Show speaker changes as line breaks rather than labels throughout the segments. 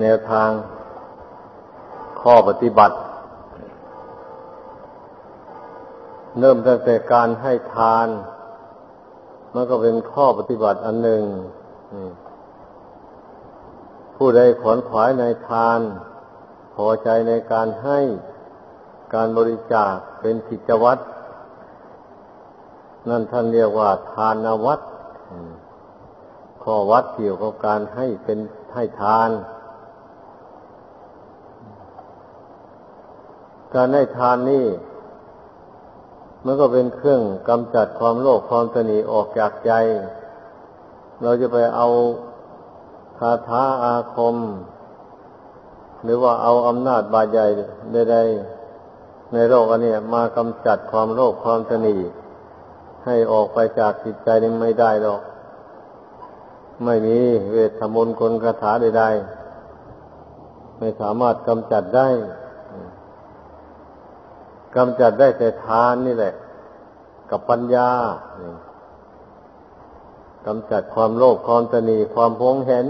แนวทางข้อปฏิบัติ เริ่มตั้งแต่การให้ทาน มันก็เป็นข้อปฏิบัติอันหนึ่ง ผู้ใดขวนขวายในทาน พอใจในการให้การบริจาคเป็นกิจวัตรนั่นท่านเรียกว่า ทานวัดข้อวัดเกี่ยวกับการให้เป็นให้ทาน การให้ทานนี่มันก็เป็นเครื่องกำจัดความโลภความตนีออกจากใจ เราจะไปเอาคาถาอาคม หรือว่าเอาอำนาจบาใหญ่ใดๆในโลกอันนี้มากำจัดความโลภความตนีให้ออกไปจากจิตใจนี้ไม่ได้หรอก ไม่มีเวทมนต์กลคาถาใดๆไม่สามารถกำจัดได้ กำจัดได้แต่ทานนี่แหละ กับปัญญากำจัดความโลภความตนีความพงเห็น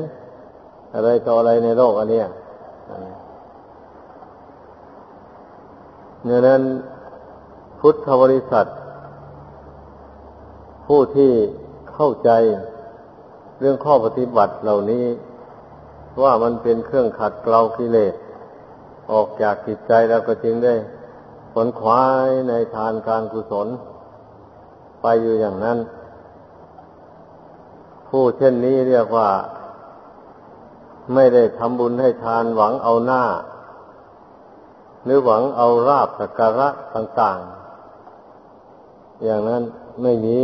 อะไรต่ออะไรในโลกอันนี้เนี่ยนั้นพุทธบริษัท ผู้ที่เข้าใจเรื่องข้อปฏิบัติเหล่านี้ ว่ามันเป็นเครื่องขัดเกลากิเลส ออกจากจิตใจแล้วก็จึงได้ ผลควายในทานการกุศล ไปอยู่อย่างนั้น ผู้เช่นนี้เรียกว่า ไม่ได้ทำบุญให้ทานหวังเอาหน้า หรือหวังเอาราบสักการะต่างๆ อย่างนั้นไม่มี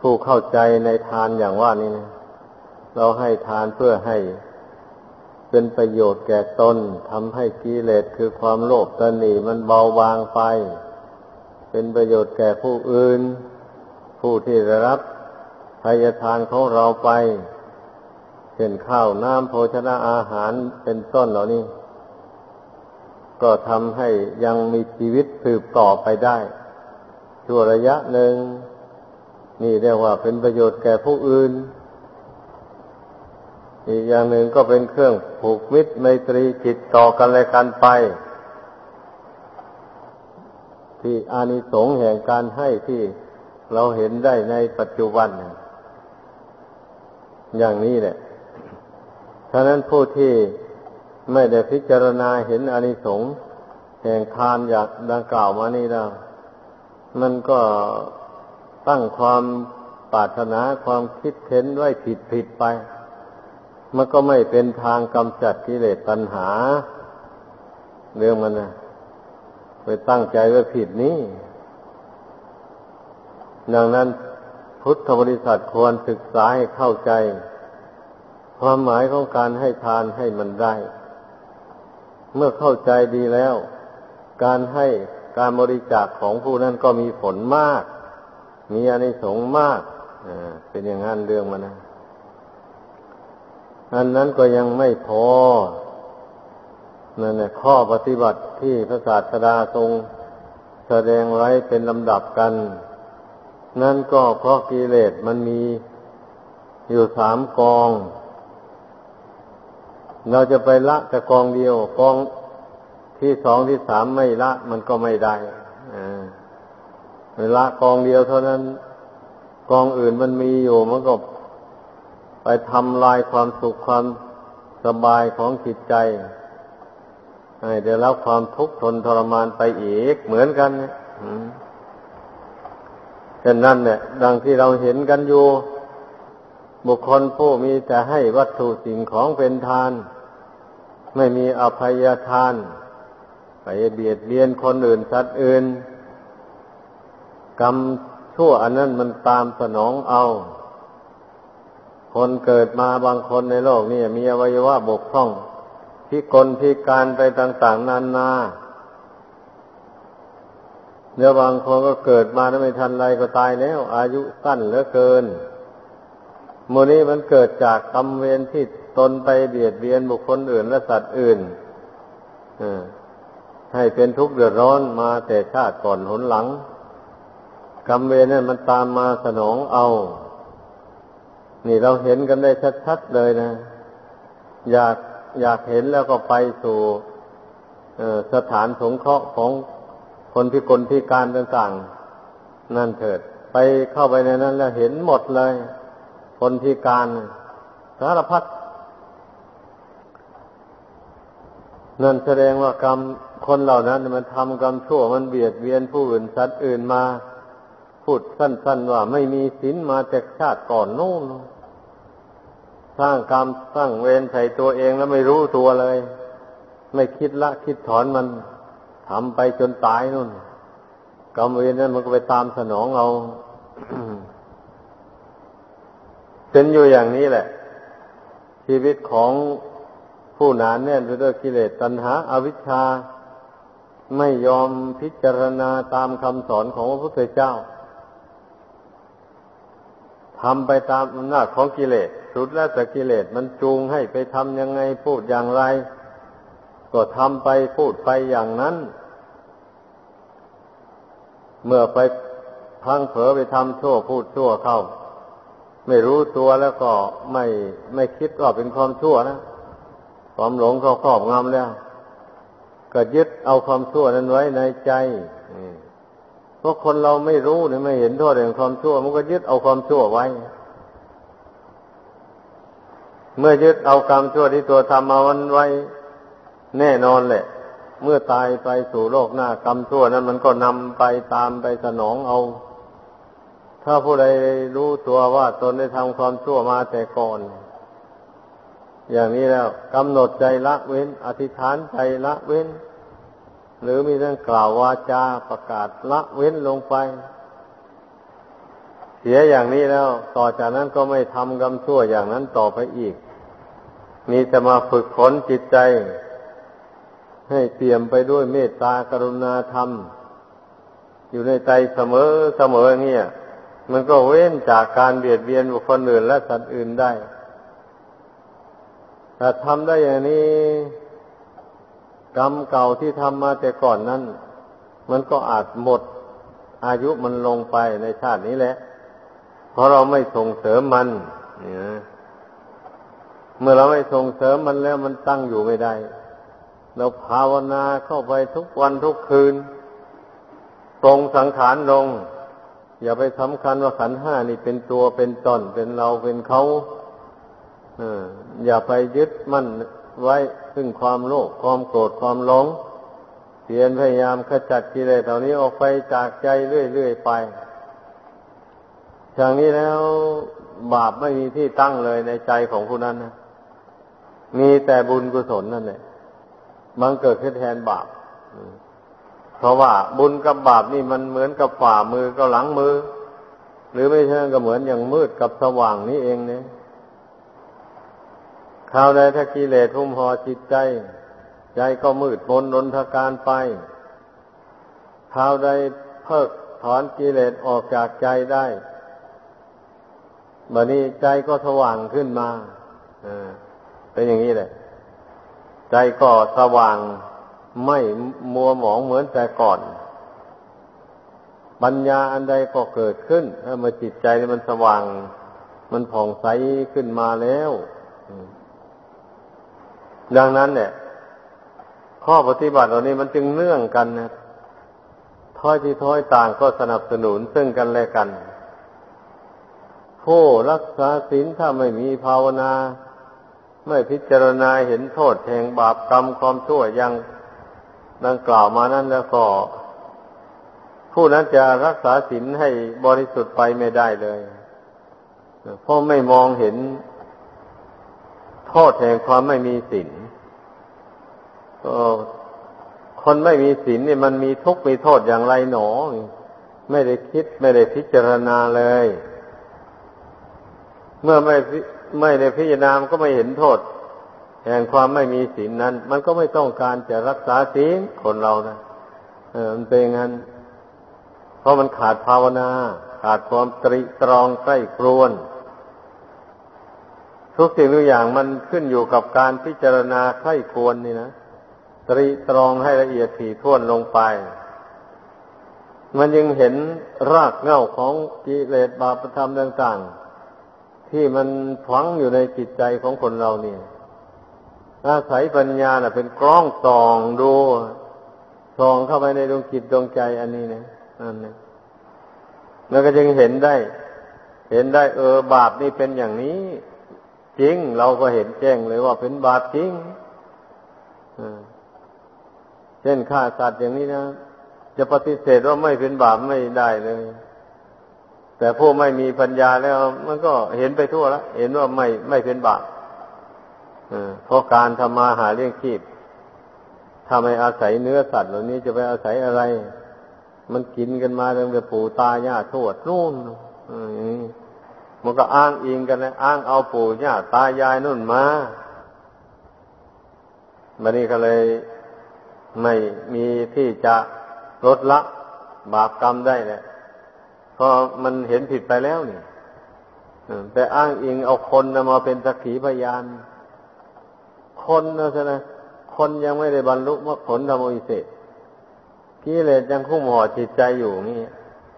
ผู้เข้าใจในทานอย่างว่านี้นะเราให้ทานเพื่อให้ เป็นประโยชน์แก่ตนทำให้กิเลสคือความโลภตนีมันเบาบางไป เป็นประโยชน์แก่ผู้อื่น ผู้ที่ได้รับทายทานของเราไปเช่นข้าวน้ำโภชนะอาหารเป็นต้นเหล่านี้ ก็ทำให้ยังมีชีวิตสืบต่อไปได้ชั่วระยะหนึ่งนี่เรียกว่าเป็นประโยชน์แก่ผู้อื่น อีกอย่างหนึ่งก็เป็นเครื่องผูกมิตรไมตรีจิตต่อกันและกันไป ที่อานิสงส์แห่งการให้ที่เราเห็นได้ในปัจจุบัน อย่างนี้แหละฉะนั้นผู้ที่ไม่ได้พิจารณาเห็นอานิสงส์แห่งทานอยากดังกล่าวมานี่แล้วมันก็ตั้งความปรารถนาความคิดเห็นไว้ผิดผิดไป มันก็ไม่เป็นทางกำจัดกิเลสตัณหา เรื่องมันนะไปตั้งใจไว้ผิดนี้ ดังนั้นพุทธบริษัทควรศึกษาให้เข้าใจ ความหมายของการให้ทานให้มันได้ เมื่อเข้าใจดีแล้ว การให้การบริจาคของผู้นั้นก็มีผลมาก มีอานิสงส์มากเป็นอย่างนั้นเรื่องมันนะ อันนั้นก็ยังไม่พอนั่นแหละข้อปฏิบัติที่พระศาสดาทรงแสดงไว้เป็นลำดับกัน นั่นก็เพราะกิเลสมันมีอยู่สามกอง เราจะไปละแต่กองเดียว กองที่สองที่สามไม่ละ มันก็ไม่ได้เวลากองเดียวเท่านั้น กองอื่นมันมีอยู่มันก็ ไปทำลายความสุขความสบายของจิตใจให้ได้รับความทุกข์ทนทรมานไปอีกเหมือนกันเช่นนั้นเนี่ยดังที่เราเห็นกันอยู่ บุคคลผู้มีแต่ให้วัตถุสิ่งของเป็นทาน ไม่มีอภัยทาน ไปเบียดเบียนคนอื่นสัตว์อื่น กรรมชั่วอันนั้นมันตามสนองเอา คนเกิดมาบางคนในโลกนี่มีอวัยวะบกพร่องพิกลพิการไปต่างๆนานาเดี๋ยวบางคนก็เกิดมาแล้วไม่ทันไรก็ตายแล้ว อายุสั้นเหลือเกินมูนี้มันเกิดจากกรรมเวรที่ตนไปเบียดเบียนบุคคลอื่นและสัตว์อื่นให้เป็นทุกข์เดือดร้อนมาแต่ชาติก่อนหนหลังกรรมเวรนั่นมันตามมาสนองเอา นี่เราเห็นกันได้ชัดๆเลยนะ อยากอยากเห็นแล้วก็ไปสู่สถานสงเคราะห์ของคนพิกลพิการต่างๆ นั่นเถิด ไปเข้าไปในนั้น แล้วเห็นหมดเลย คนพิการสารพัดนั่นแสดงว่ากรรมคนเหล่านั้น มันทำกรรมชั่วมันเบียดเบียนผู้อื่นสัตว์อื่นมา พูดสั้น ๆ ว่าไม่มีศีลมาจากชาติก่อนโนู่น สร้างกรรมสร้างเวรใส่ตัวเองแล้วไม่รู้ตัวเลย ไม่คิดละคิดถอนมันทำไปจนตายนู่นกรรมเวรนั้นมันก็ไปตามสนองเอาเป็นอยู่อย่างนี้แหละ ชีวิตของผู้หนานแน่นไปด้วยกิเลสตัณหาอาวิชชา ไม่ยอมพิจารณาตามคำสอนของพระพุทธเจ้าทำไปตามอำนาจของกิเลส สุดแล้วแต่กิเลสมันจูงให้ไปทำยังไงพูดอย่างไร ก็ทำไปพูดไปอย่างนั้น เมื่อไปพังเผลอไปทำชั่วพูดชั่วเข้า ไม่รู้ตัวแล้วก็ไม่ไม่คิดว่าเป็นความชั่วนะความหลงเขาครอบงำแล้ว ก็ยึดเอาความชั่วนั้นไว้ในใจเพราะคนเราไม่รู้เนี่ยไม่เห็นโทษแห่งความชั่ว มันก็ยึดเอาความชั่วไว้ เมื่อยึดเอากรรมชั่วที่ตัวทำมาวันไว้ แน่นอนแหละ เมื่อตายไปสู่โลกหน้ากรรมชั่วนั้นมันก็นำไปตามไปสนองเอา ถ้าผู้ใดรู้ตัวว่าตนได้ทำความชั่วมาแต่ก่อน อย่างนี้แล้วกำหนดใจละเว้น อธิษฐานใจละเว้น หรือมีเรื่องกล่าววาจาประกาศละเว้นลงไป เสียอย่างนี้แล้ว ต่อจากนั้นก็ไม่ทำกรรมชั่วอย่างนั้นต่อไปอีก มีจะมาฝึกฝนจิตใจ ให้เตี่ยมไปด้วยเมตตากรุณาธรรม อยู่ในใจเสมอเสมอเงี้ยมันก็เว้นจากการเบียดเบียนบุคคลอื่นและสัตว์อื่นได้ถ้าทำได้อย่างนี้กรรมเก่าที่ทำมาแต่ก่อนนั้น มันก็อาจหมดอายุมันลงไปในชาตินี้แหละ เพราะเราไม่ส่งเสริมมันเนี่ยเมื่อเราไม่ส่งเสริมมันแล้วมันตั้งอยู่ไม่ได้ เราภาวนาเข้าไปทุกวันทุกคืน ตรงสังขารลง อย่าไปสำคัญว่าขันห้านี่เป็นตัวเป็นตนเป็นเราเป็นเขาอย่าไปยึดมั่นไว้ซึ่งความโลภความโกรธความหลงเพียรพยายามขจัดกิเลสเหล่านี้ออกไปจากใจเรื่อยๆไป อย่างนี้แล้วบาปไม่มีที่ตั้งเลยในใจของผู้นั้นนะมีแต่บุญกุศลนั่นแหละมันเกิดขึ้นแทนบาปเพราะว่าบุญกับบาปนี่มันเหมือนกับฝ่ามือกับหลังมือ หรือไม่ใช่นก็เหมือนอย่างมืดกับสว่างนี่เองเนี่ยคราวใดถ้ากิเลสทุ่มห่อจิตใจ ใจก็มืดมนนนทการไปคราวใดเพิกถอนกิเลสออกจากใจได้ บัดนี้ใจก็สว่างขึ้นมาเป็นอย่างนี้แหละ ใจก็สว่างไม่มัวหมองเหมือนแต่ก่อน ปัญญาอันใดก็เกิดขึ้น ถ้ามาจิตใจมันสว่าง มันผ่องใสขึ้นมาแล้วดังนั้นเนี่ยข้อปฏิบัติเหล่านี้มันจึงเนื่องกันนะท้อยที่ท้อยต่างก็สนับสนุนซึ่งกันและกัน ผู้รักษาศีลถ้าไม่มีภาวนา ไม่พิจารณาเห็นโทษแห่งบาปกรรมความชั่วยังดังกล่าวมานั้นแล้วก็ ผู้นั้นจะรักษาศีลให้บริสุทธิ์ไปไม่ได้เลยเพราะไม่มองเห็นโทษแห่งความไม่มีศีลคนไม่มีศีลนี่มันมีทุกข์มีโทษอย่างไรหนอ ไม่ได้คิดไม่ได้พิจารณาเลย เมื่อไม่ไม่ได้พิจารณาก็ไม่เห็นโทษ แห่งความไม่มีศีลนั้น มันก็ไม่ต้องการจะรักษาศีลคนเรานะเออมันเป็นงั้น เพราะมันขาดภาวนา ขาดความตรีตรองใกล้ครวน ทุกสิ่งทุกอย่างมันขึ้นอยู่กับการพิจารณาไข้ควรนี่นะตรีตรองให้ละเอียดถี่ถ้วนลงไป มันยังเห็นรากเหง้าของกิเลสบาปธรรมต่าง ที่มันฝังอยู่ในจิตใจของคนเราเนี่ยอาศัยปัญญาน่ะ เป็นกล้องส่องดูส่องเข้าไปในดวงจิตดวงใจอันนี้นะอันนี้แล้วก็จึงเห็นได้ เห็นได้ เออบาปนี่เป็นอย่างนี้ จริงเราก็เห็นแจ้งเลยว่าเป็นบาปจริงเช่นฆ่าสัตว์อย่างนี้นะจะปฏิเสธว่าไม่เป็นบาปไม่ได้เลย แต่ผู้ไม่มีปัญญาแล้ว มันก็เห็นไปทั่วแล้ว เห็นว่าไม่ไม่เป็นบาปเพราะการทำมาหาเลี้ยงชีพถ้าไม่อาศัยเนื้อสัตว์เหล่านี้จะไปอาศัยอะไร มันกินกันมาตั้งแต่ปู่ตายาทวดนู่นมันก็อ้างอิงกันนะอ้างเอาปู่ย่าตายายนู่นมาบันนี้ก็เลยไม่มีที่จะลดละบาปกรรมได้แหละเพราะมันเห็นผิดไปแล้วนี่แต่อ้างอิงเอาคนมาเป็นสักขีพยาน คนนะใช่ไหมคนยังไม่ได้บรรลุมรรคผลธรรมวิเศษกิเลสยังคุ้มห่อจิตใจอยู่นี่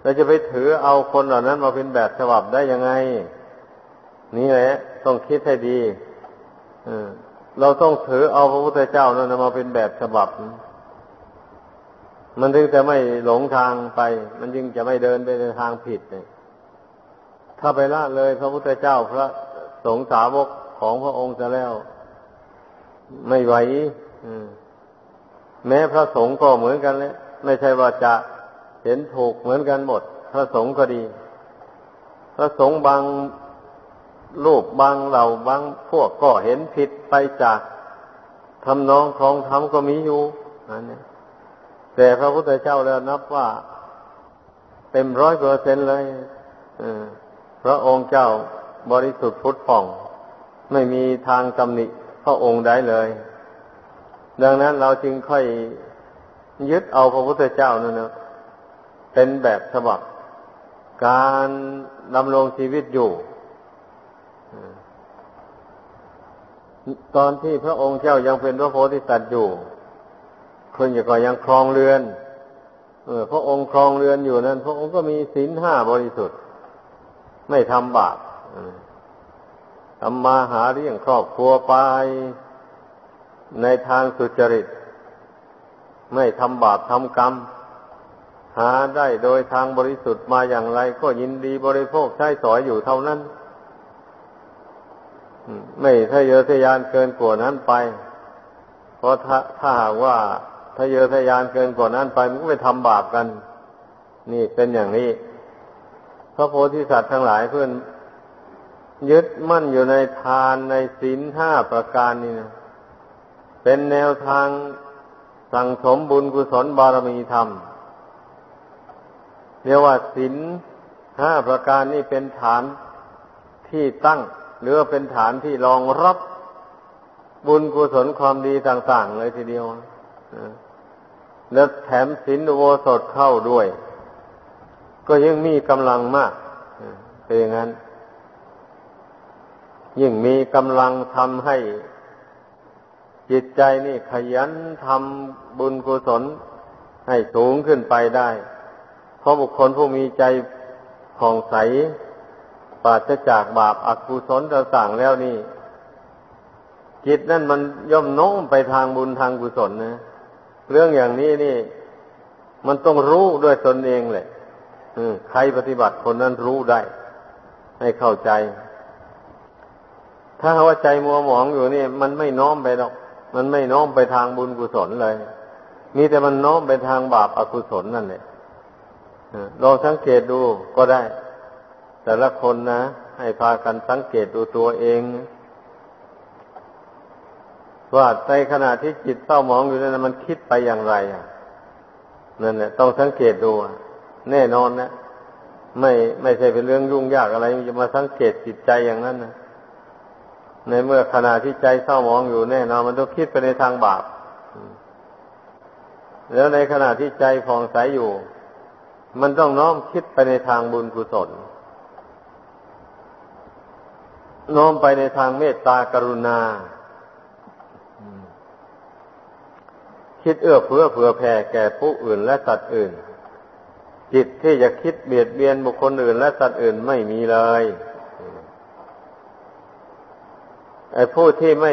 เราจะไปถือเอาคนเหล่านั้นมาเป็นแบบฉบับได้ยังไง นี่แหละ ต้องคิดให้ดีเราต้องถือเอาพระพุทธเจ้านั้นมาเป็นแบบฉบับ มันถึงจะไม่หลงทางไป มันจึงจะไม่เดินไปในทางผิดเนี่ยถ้าไปละเลยพระพุทธเจ้าพระสงฆ์สาวกของพระองค์จะแล้ว ไม่ไหวแม้พระสงฆ์ก็เหมือนกันเลยไม่ใช่ว่าจะเห็นถูกเหมือนกันหมด พระสงฆ์ก็ดี พระสงฆ์บางรูปบางเหล่าบางพวกก็เห็นผิดไปจากทำนองครองธรรมก็มีอยู่อันนี้ แต่พระพุทธเจ้าแล้วนับว่า เต็มร้อยเปอร์เซ็นเลยพระองค์เจ้าบริสุทธิ์พุทธผ่อง ไม่มีทางตำหนิพระองค์ได้เลย ดังนั้นเราจึงค่อยยึดเอาพระพุทธเจ้านั่นนะเป็นแบบฉบับ การดำรงชีวิตอยู่ตอนที่พระองค์เจ้ายังเป็นพระโพธิสัตว์อยู่ คนอย่ก็ยังครองเรือน เออ พระองค์ครองเรือนอยู่นั้น พระองค์ก็มีศีลห้าบริสุทธิ์ ไม่ทำบาปทำมาหาเลี้ยงครอบครัวไป ในทางสุจริต ไม่ทำบาปทำกรรม หาได้โดยทางบริสุทธิ์มาอย่างไร ก็ยินดีบริโภคใช้สอยอยู่เท่านั้น ไม่ถ้าเยอะทะยานเกินกว่านั้นไป เพราะถ้าถ้าหากว่า ถ้าเยอทะยานเกินกว่านั้นไปมันก็ไปทำบาปกัน นี่เป็นอย่างนี้ พระโพธิสัตว์ทั้งหลายเพื่อนยึดมั่นอยู่ในทานในศีลห้าประการนี่นะเป็นแนวทางสั่งสมบุญกุศลบารมีธรรมเรียกว่าศีลห้าประการนี่เป็นฐานที่ตั้ง หรือเป็นฐานที่รองรับบุญกุศลความดีต่าง ๆ เลยทีเดียว แล้วแถมศีลโวสดเข้าด้วย ก็ยังมีกำลังมากเป็นอย่างนั้น ยิ่งมีกำลังทำให้ จิตใจนี่ขยันทำบุญกุศลให้สูงขึ้นไปได้ เพราะบุคคลผู้มีใจผ่องใสปราศจากบาปอกุศลต่างๆแล้วนี่จิตนั่นมันย่อมโน้มไปทางบุญทางกุศลนะ เรื่องอย่างนี้นี่ มันต้องรู้ด้วยตนเองแหละใครปฏิบัติคนนั้นรู้ได้ ให้เข้าใจ ถ้าว่าใจมัวหมองอยู่นี่ มันไม่น้อมไปหรอก มันไม่น้อมไปทางบุญกุศลเลย มีแต่มันน้อมไปทางบาปอกุศลนั่นแหละลองสังเกตดูก็ได้ แต่ละคนนะ ให้พากันสังเกตดูตัวเอง ว่าในขณะที่จิตเศร้าหมองอยู่นั้นมันคิดไปอย่างไรอะนั่นแหละต้องสังเกตดูแน่นอนนะไม่ไม่ใช่เป็นเรื่องยุ่งยากอะไรจะมาสังเกตจิตใจอย่างนั้นนะในเมื่อขณะที่ใจเศร้าหมองอยู่แน่นอนมันต้องคิดไปในทางบาปแล้วในขณะที่ใจผ่องใสอยู่ มันต้องน้อมคิดไปในทางบุญกุศลน้อมไปในทางเมตตากรุณา คิดเอื้อเฟื้อเผื่อแผ่แก่ผู้อื่นและสัตว์อื่น จิตที่จะคิดเบียดเบียนบุคคลอื่นและสัตว์อื่นไม่มีเลยไอ้ผู้ที่ไม่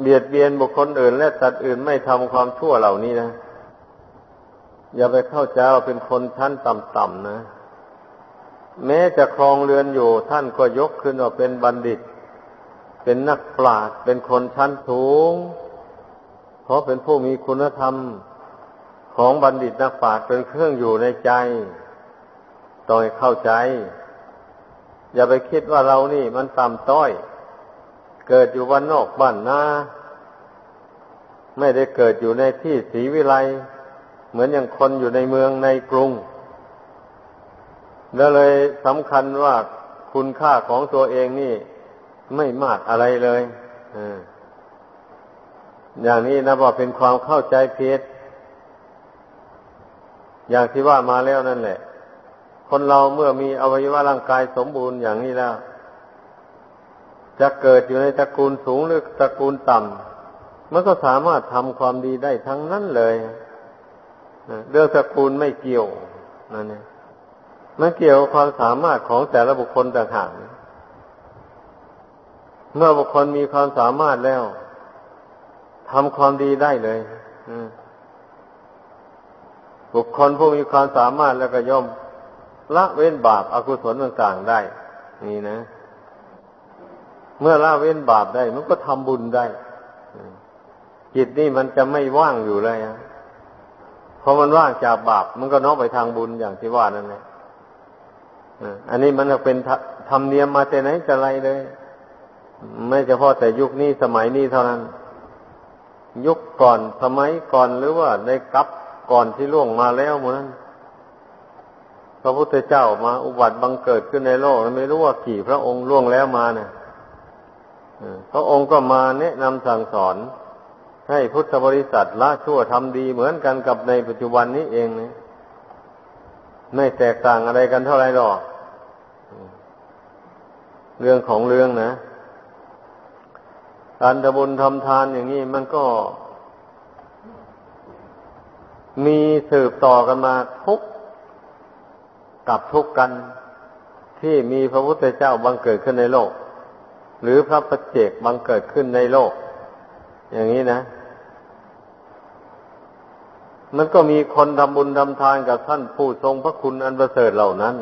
เบียดเบียนบุคคลอื่น และสัตว์อื่นไม่ทำความชั่วเหล่านี้นะ อย่าไปเข้าใจว่าเป็นคนชั้นต่ำๆนะ แม้จะครองเรือนอยู่ ท่านก็ยกขึ้นว่าเป็นบัณฑิต เป็นนักปราชญ์เป็นคนชั้นสูง เพราะเป็นผู้มีคุณธรรมของบัณฑิตนักปราชญ์เป็นเครื่องอยู่ในใจต้องเข้าใจ อย่าไปคิดว่าเรานี่มันต่ำต้อย เกิดอยู่วันนอกบ้านนาไม่ได้เกิดอยู่ในที่สีวิไลเหมือนอย่างคนอยู่ในเมืองในกรุง แล้วเลยสำคัญว่าคุณค่าของตัวเองนี่ไม่มากอะไรเลยอ อย่างนี้นะว่าเป็นความเข้าใจเพียอย่างที่ว่ามาแล้วนั่นแหละ คนเราเมื่อมีอวัยวะร่างกายสมบูรณ์อย่างนี้แล้ว จะเกิดอยู่ในตระกูลสูงหรือตระกูลต่ำมันก็สามารถทำความดีได้ทั้งนั้นเลยเรื่องตระกูลไม่เกี่ยวนั่นเองมันเกี่ยวกับความสามารถของแต่ละบุคคลต่างหากเมื่อบุคคลมีความสามารถแล้ว ทำความดีได้เลยบุคคลผู้มีความสามารถแล้วก็ย่อมละเว้นบาปอากุศลต่างๆได้ นี่นะ เมื่อละเว้นบาปได้ มันก็ทำบุญได้จิตนี่มันจะไม่ว่างอยู่เลยะพอมันว่างจากบาป มันก็น้อมไปทางบุญอย่างที่ว่านั่นแหละอันนี้มันเป็นธรรมเนียมมาแต่ไหนแต่ไรเลย ไม่เฉพาะแต่ยุคนี้สมัยนี้เท่านั้น ยุคก่อนสมัยก่อนหรือว่าในกับก่อนที่ล่วงมาแล้วเหมือนพระพุทธเจ้ามาอุบัติบังเกิดขึ้นในโลกไม่รู้ว่ากี่พระองค์ล่วงแล้วมาเนี่ยพระองค์ก็มาแนะนำสั่งสอน ให้พุทธบริษัทละชั่วทำดีเหมือนกันกับในปัจจุบันนี้เองเนี่ยไม่แตกต่างอะไรกันเท่าไรหรอก เรื่องของเรื่องนะ การทำบุญทำทานอย่างนี้มันก็ มีสืบต่อกันมาทุกกับทุกกันที่มีพระพุทธเจ้าบังเกิดขึ้นในโลก หรือพระประเจกบังเกิดขึ้นในโลก อย่างนี้นะ มันก็มีคนทำบุญทำทานกับท่านผู้ทรงพระคุณอันประเสริฐเหล่านั้น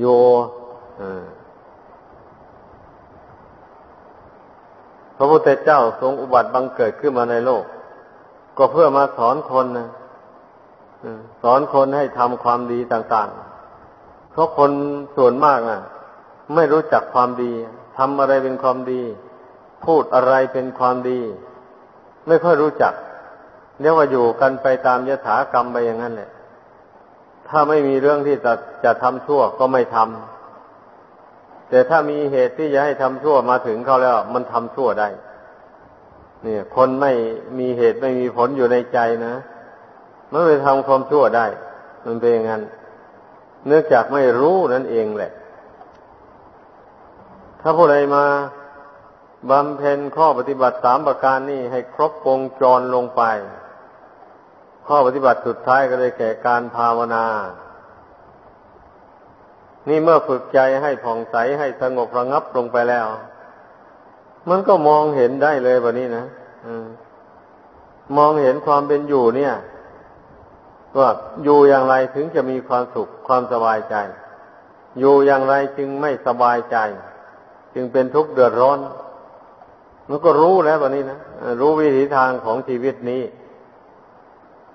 โยพ ระพุทธเจ้าทรงอุบัติบังเกิดขึ้นมาในโลก ก็เพื่อมาสอนคนนะสอนคนให้ทำความดีต่าง ๆ เพราะคนส่วนมากอะ ไม่รู้จักความดีทำอะไรเป็นความดี พูดอะไรเป็นความดี ไม่ค่อยรู้จักเรียกว่าอยู่กันไปตามยถากรรมไปอย่างนั้นแหละถ้าไม่มีเรื่องที่จะจะทำชั่วก็ไม่ทำ แต่ถ้ามีเหตุที่จะให้ทำชั่วมาถึงเขาแล้ว มันทำชั่วได้เนี่ยคนไม่มีเหตุไม่มีผลอยู่ในใจนะมันไปทำความชั่วได้ มันเป็นอย่างนั้นเนื่องจากไม่รู้นั่นเองแหละ ถ้าผู้ใดมาบำเพ็ญข้อปฏิบัติสามประการนี้ให้ครบวงจรลงไป ข้อปฏิบัติสุดท้ายก็เลยแก่การภาวนา นี่เมื่อฝึกใจให้ผ่องใสให้สงบระงับลงไปแล้ว มันก็มองเห็นได้เลยแบบนี้นะมองเห็นความเป็นอยู่เนี่ยว่าอยู่อย่างไรถึงจะมีความสุขความสบายใจ อยู่อย่างไรจึงไม่สบายใจ จึงเป็นทุกข์เดือดร้อน มันก็รู้แล้ววันนี้นะรู้วิถีทางของชีวิตนี้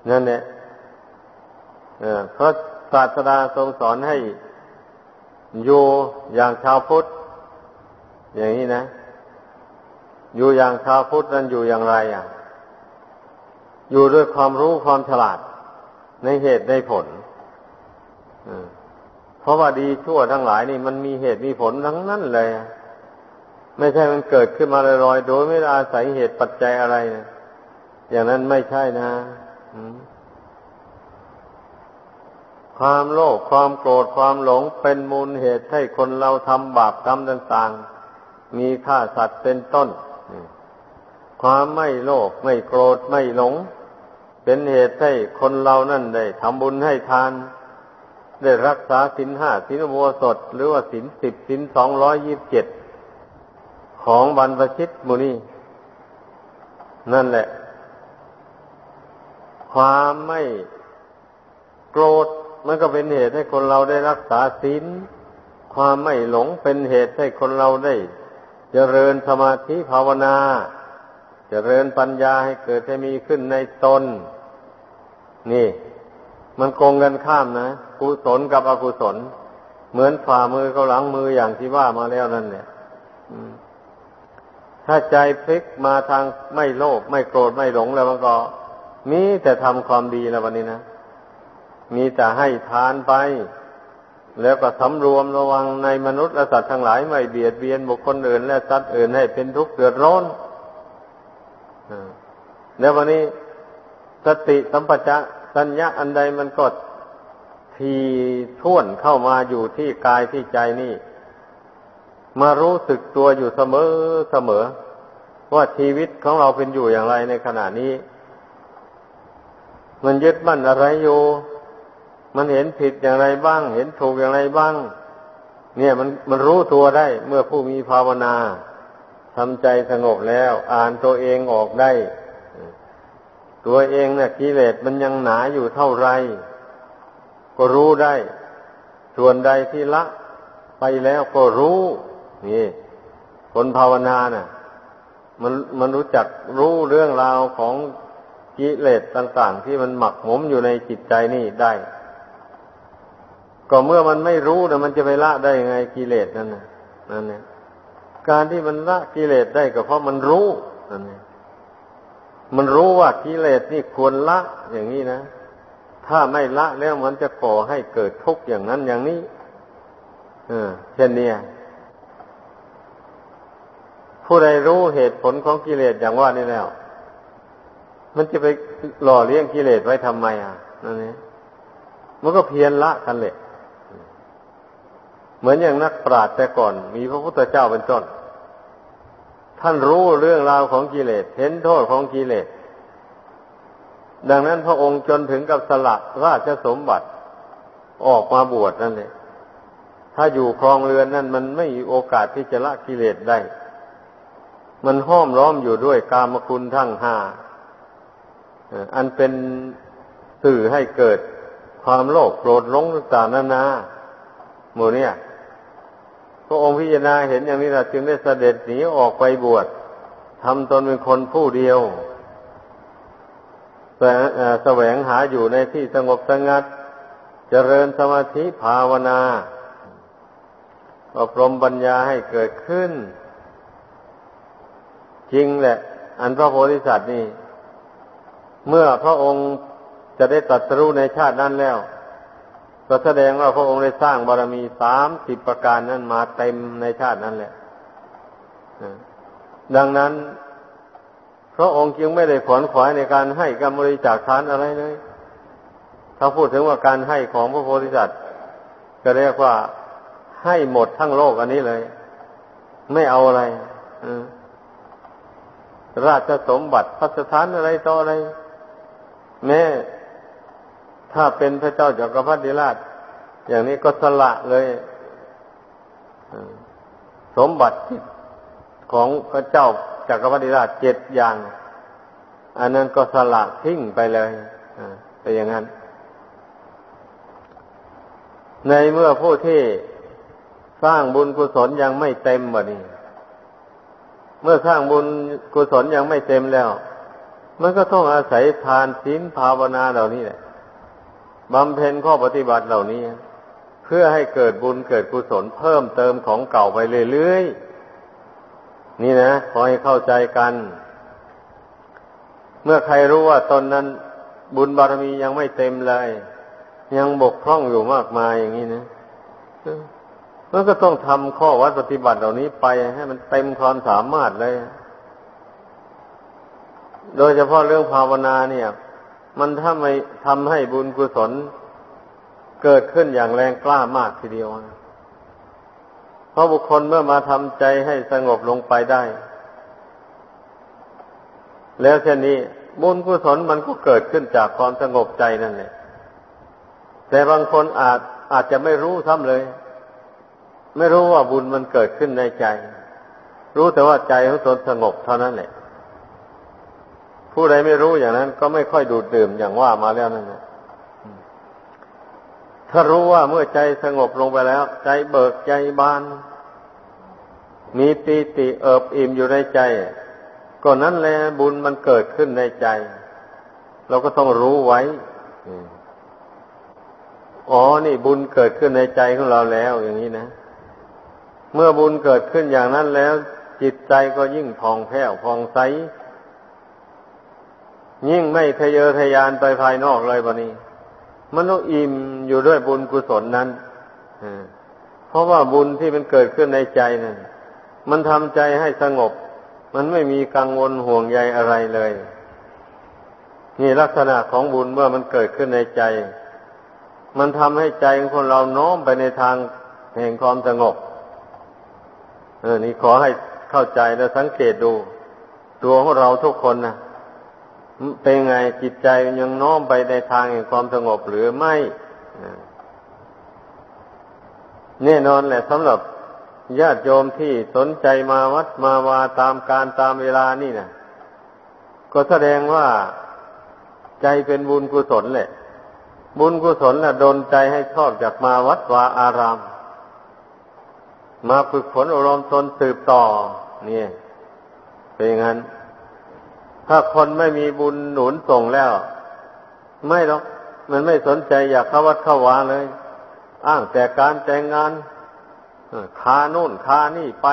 นั่นแหละเพราะศาสดาทรงสอนให้ อยู่อย่างชาวพุทธอย่างนี้นะ อยู่อย่างชาวพุทธนั้นอยู่อย่างไรอะ อยู่ด้วยความรู้ความฉลาด ในเหตุในผลเพราะว่าดีชั่วทั้งหลายนี่ มันมีเหตุมีผลทั้งนั้นเลย ไม่ใช่มันเกิดขึ้นมาลอยๆโดยไม่ได้อาศัยเหตุปัจจัยอะไรนะอย่างนั้นไม่ใช่นะ ความโลภความโกรธความหลงเป็นมูลเหตุให้คนเราทำบาปกรรมต่างๆ มีฆ่าสัตว์เป็นต้น ความไม่โลภไม่โกรธไม่หลง เป็นเหตุให้คนเรานั่นได้ทำบุญให้ทาน ได้รักษาสินห้าสินโมสดหรือว่าสินสิบสินสองร้อยยิบเจ็ดของบรรพชิตมุนีนั่นแหละ ความไม่โกรธ มันก็เป็นเหตุให้คนเราได้รักษาศีลความไม่หลงเป็นเหตุให้คนเราได้ เจริญสมาธิภาวนา เจริญปัญญาให้เกิดให้มีขึ้นในตน นี่ มันโกงกันข้ามนะกุศลกับอกุศล เหมือนฝ่ามือเขาหลังมืออย่างที่ว่ามาแล้วนั่นเนี่ยถ้าใจพลิกมาทางไม่โลภไม่โกรธไม่หลงแล้วมันก็ มีแต่ทำความดีแล้ววันนี้นะ มีแต่ให้ทานไป แล้วก็สำรวมระวังในมนุษย์และสัตว์ทั้งหลายไม่เบียดเบียนบุคคลอื่น และสัตว์อื่นให้เป็นทุกข์เดือดร้อนแล้ววันนี้สติสัมปชัญญะอันใดมันก็ทีท่วนเข้ามาอยู่ที่กายที่ใจนี่ มารู้สึกตัวอยู่เสมอเสมอ ว่าชีวิตของเราเป็นอยู่อย่างไรในขณะนี้ มันยึดมั่นอะไรอยู่ มันเห็นผิดอย่างไรบ้าง เห็นถูกอย่างไรบ้าง เนี่ยมันมันรู้ตัวได้ เมื่อผู้มีภาวนาทำใจสงบแล้ว อ่านตัวเองออกได้ ตัวเองเนี่ยกิเลสมันยังหนาอยู่เท่าไร ก็รู้ได้ ส่วนใดที่ละไปแล้วก็รู้นี่คนภาวนาน่ะ มันมันรู้จักรู้เรื่องราวของกิเลสต่าง ๆ ที่มันหมักหมมอยู่ในจิตใจนี่ได้ ก็เมื่อมันไม่รู้นะมันจะไปละได้ยังไงกิเลสนั่นนะนั่นเนี่ยการที่มันละกิเลสได้ก็เพราะมันรู้นั่นเนี่ยมันรู้ว่ากิเลสนี่ควรละอย่างนี้นะถ้าไม่ละแล้วมันจะก่อให้เกิดทุกข์อย่างนั้นอย่างนี้ เออ เช่นนี้ผู้ใดรู้เหตุผลของกิเลสอย่างว่านี่แล้ว มันจะไปหล่อเลี้ยงกิเลสไว้ทำไมอะนั่นเองมันก็เพียรละกันเลย มือนอย่างนักปราชญ์แต่ก่อน มีพระพุทธเจ้าเป็นต้น ท่านรู้เรื่องราวของกิเลสเห็นโทษของกิเลส ดังนั้นพระองค์จนถึงกับสละราชสมบัติออกมาบวชนั่นเองถ้าอยู่ครองเรือนนั่นมันไม่มีโอกาสที่จะละกิเลสได้ มันห้อมล้อมอยู่ด้วยกามคุณทั้งห้า อันเป็นสื่อให้เกิดความโลภโกรธหลงต่างๆนานาหมู่เนี่ย พระองค์พิจารณาเห็นอย่างนี้นะจึงได้เสด็จหนีออกไปบวชทำตนเป็นคนผู้เดียวแสวงหาอยู่ในที่สงบสงัด เจริญสมาธิภาวนาอบรมปัญญาให้เกิดขึ้น จริงแหละ อันพระโพธิสัตว์นี่ เมื่อพระองค์จะได้ตัดสู้ในชาตินั้นแล้ว ก็แสดงว่าพระองค์ได้สร้างบารมีสามสิบประการนั้นมาเต็มในชาตินั้นแหละดังนั้น พระองค์จึงไม่ได้ขวนขวายในการให้การบริจาคทานอะไรเลย ถ้าพูดถึงว่าการให้ของพระโพธิสัตว์ก็เรียกว่าให้หมดทั้งโลกอันนี้เลย ไม่เอาอะไรราชสมบัติพัสถานอะไรต่ออะไร แม้ ถ้าเป็นพระเจ้าจักรพรรดิราช อย่างนี้ก็สละเลยสมบัติของพระเจ้าจักรพรรดิราชเจ็ดอย่าง อันนั้นก็สละทิ้งไปเลยไปอย่างนั้น ในเมื่อผู้ที่สร้างบุญกุศลยังไม่เต็มบ่นี้ เมื่อสร้างบุญกุศลยังไม่เต็มแล้ว มันก็ต้องอาศัยทานศีลภาวนาเหล่านี้แหละ บำเพ็ญข้อปฏิบัติเหล่านี้ เพื่อให้เกิดบุญเกิดกุศลเพิ่มเติมของเก่าไปเรื่อยๆ นี่นะขอให้เข้าใจกัน เมื่อใครรู้ว่าตนนั้น บุญบารมียังไม่เต็มเลย ยังบกพร่องอยู่มากมายอย่างนี้นะมันก็ต้องทำข้อวัดปฏิบัติเหล่านี้ไปให้มันเต็มความสามารถเลย โดยเฉพาะเรื่องภาวนาเนี่ย มันถ้าไม่ทำให้บุญกุศล เกิดขึ้นอย่างแรงกล้ามากทีเดียวเพราะบุคคลเมื่อมาทำใจให้สงบลงไปได้ แล้วเช่นนี้ บุญกุศลมันก็เกิดขึ้นจากความสงบใจนั่นแหละแต่บางคนอาจอาจจะไม่รู้ซ้ำเลย ไม่รู้ว่าบุญมันเกิดขึ้นในใจ รู้แต่ว่าใจของตนสงบเท่านั้นแหละ ผู้ใดไม่รู้อย่างนั้น ก็ไม่ค่อยดูดดื่มอย่างว่ามาแล้วนั่นแหละถ้ารู้ว่าเมื่อใจสงบลงไปแล้ว ใจเบิกใจบาน มีปีติเอิบอิ่มอยู่ในใจก็นั้นแหละบุญมันเกิดขึ้นในใจ เราก็ต้องรู้ไว้อ๋อนี่บุญเกิดขึ้นในใจของเราแล้ว อย่างนี้นะ เมื่อบุญเกิดขึ้นอย่างนั้นแล้ว จิตใจก็ยิ่งผ่องแผ้วผ่องใส ยิ่งไม่ทะเยอทะยานไปภายนอกเลยบะนี้ มันต้องอิ่มอยู่ด้วยบุญกุศลนั้นเพราะว่าบุญที่มันเกิดขึ้นในใจนั้นมันทำใจให้สงบ มันไม่มีกังวลห่วงใยอะไรเลย นี่ลักษณะของบุญเมื่อมันเกิดขึ้นในใจ มันทำให้ใจของคนเราโน้มไปในทางแห่งความสงบ เออ นี่ขอให้เข้าใจและสังเกตดู ตัวของเราทุกคนนะ เป็นไงจิตใจยังน้อมไปในทางแห่งความสงบหรือไม่แน่นอนแหละสำหรับญาติโยมที่สนใจมาวัดมาวาตามการตามเวลานี่นะก็แสดงว่าใจเป็นบุญกุศลแหละ บุญกุศลน่ะดนใจให้ชอบจากมาวัดวาอาราม มาฝึกฝนอารมณ์ตนสืบต่อนี่เป็นอย่างนั้น ถ้าคนไม่มีบุญหนุนส่งแล้ว ไม่หรอกมันไม่สนใจอยากเข้าวัดเข้าวาเลย อ้างแต่การแต่งงานคาโน่นคานี่ไป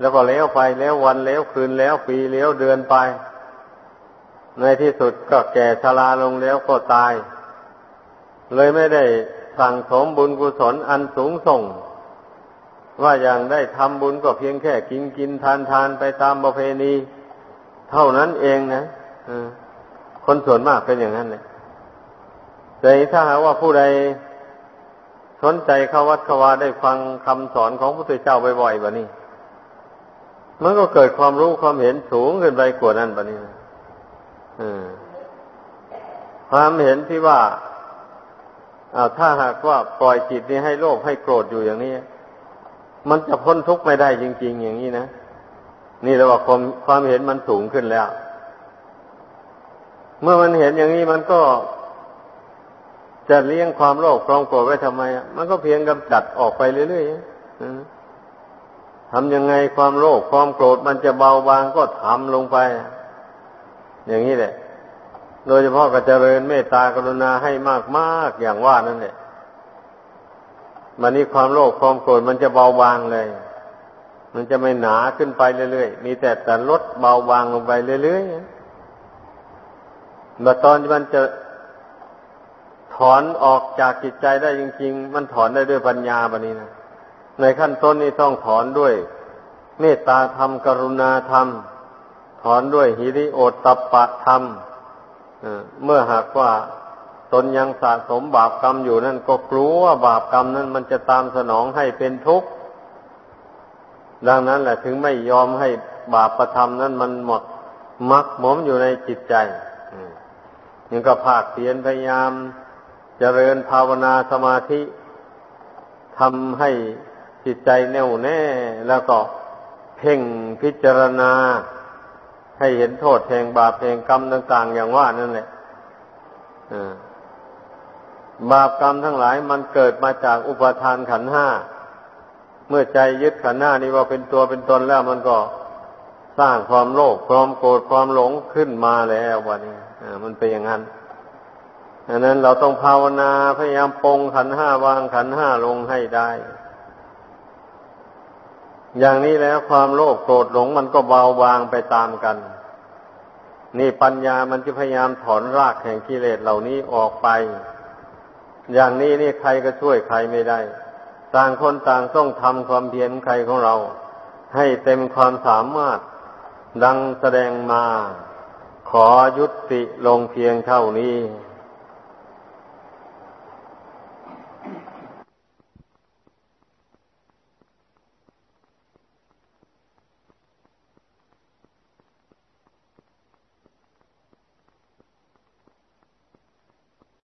แล้วก็เลี้ยวไปแล้ววันเลี้ยวคืนแล้วปีเลี้ยวเดือนไป ในที่สุดก็แก่ชราลงแล้วก็ตาย เลยไม่ได้สั่งสมบุญกุศลอันสูงส่ง ว่าอย่างได้ทำบุญก็เพียงแค่กินกินทานทานไปตามประเพณี เท่านั้นเองนะคนส่วนมากเป็นอย่างนั้นเลยแต่ถ้าหากว่าผู้ใดสนใจเข้าวัดเข้าวาได้ฟังคำสอนของพระพุทธเจ้าบ่อยๆแบบนี้ มันก็เกิดความรู้ความเห็นสูงขึ้นไปกว่านั้นแบบนี้นะความเห็นที่ว่าอาถ้าหากว่าปล่อยจิตนี้ให้โลภให้โกรธอยู่อย่างนี้ มันจะพ้นทุกข์ไม่ได้จริง ๆ อย่างนี้นะ นี่เราว่าความความเห็นมันสูงขึ้นแล้ว เมื่อมันเห็นอย่างนี้มันก็ จะเลี้ยงความโลภความโกรธไว้ทำไม มันก็เพียงกำจัดออกไปเรื่อยๆทำยังไงความโลภความโกรธมันจะเบาบางก็ทำลงไป อย่างนี้แหละ โดยเฉพาะก็เจริญเมตตากรุณาให้มากๆอย่างว่านั่นแหละมันนี้ความโลภความโกรธมันจะเบาบางเลย มันจะไม่หนาขึ้นไปเรื่อยๆ มีแต่แต่ลดเบาบางลงไปเรื่อยๆเมื่อตอนที่มันจะถอนออกจากจิตใจได้จริง ๆ มันถอนได้ด้วยปัญญาแบบนี้นะ ในขั้นต้นนี้ต้องถอนด้วย เมตตาธรรม กรุณาธรรม ถอนด้วยหิริโอตตปะธรรมเมื่อหากว่าตนยังสะสมบาปกรรมอยู่นั่นก็กลัวว่าบาปกรรมนั้นมันจะตามสนองให้เป็นทุกข์ ดังนั้นแหละถึงไม่ยอมให้บาปประทำนั้นมันหมดมักหมมอยู่ในจิตใจยังก็ภาคเพียนพยายามเจริญภาวนาสมาธิทำให้จิตใจแน่วแน่ แล้วก็เพ่งพิจารณา ให้เห็นโทษแห่งบาปแห่งกรรมต่าง ๆ อย่างว่านั่นแหละบาปกรรมทั้งหลายมันเกิดมาจากอุปทานขันห้า เมื่อใจยึดขันหน้านี้ว่าเป็นตัวเป็นตนแล้วมันก็สร้างความโลภความโกรธความหลงขึ้นมาแล้ววันนี้มันเป็นอย่างนั้นดังนั้นเราต้องภาวนาพยายามปรงขันห้าวางขันห้าลงให้ได้ อย่างนี้แล้วความโลภโกรธหลงมันก็เบาบางไปตามกัน นี่ปัญญามันจะพยายามถอนรากแห่งกิเลสเหล่านี้ออกไป อย่างนี้นี่ใครก็ช่วยใครไม่ได้ ต่างคนต่างต้องทำความเพียรใครของเรา ให้เต็มความสามารถดังแสดงมา ขอยุติลงเพียงเท่านี้